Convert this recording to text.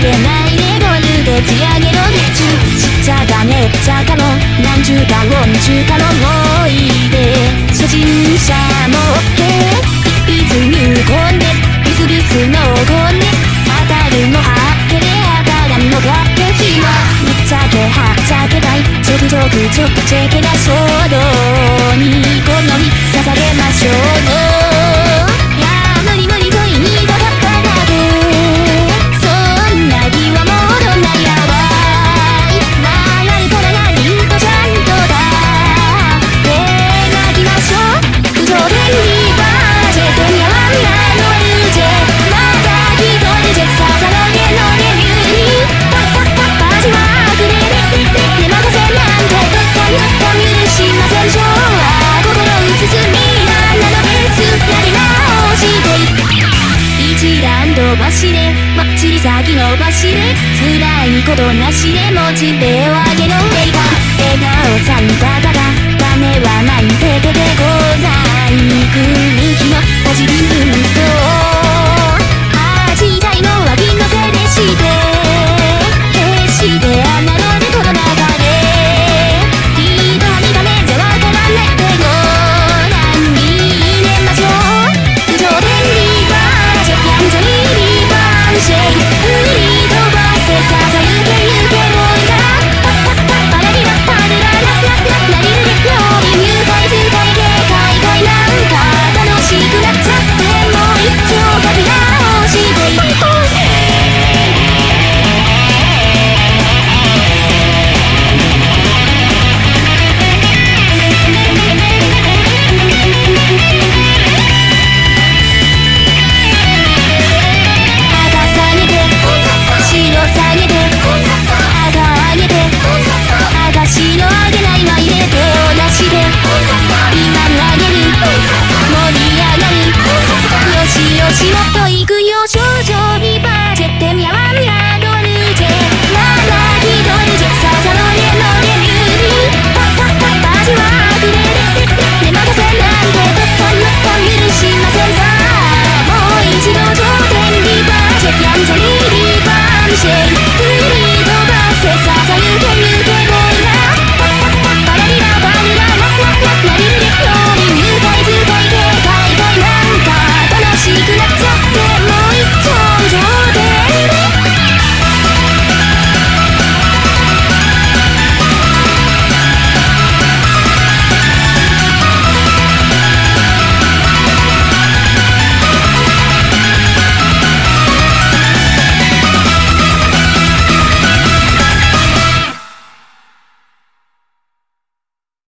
れないレゴルで仕上げろ熱ちっちゃかめっちゃかも何十か何中かの思い出初心者も OK いつ入魂ですブスブスの本音当たるもはっけで当たらんのかってしはぶっちゃけはっちゃけたいちょくちょくちょくちょけな衝動に好み捧げましょう伸ばしで辛いことなしでモチベを上げろ。笑顔笑顔さんたかが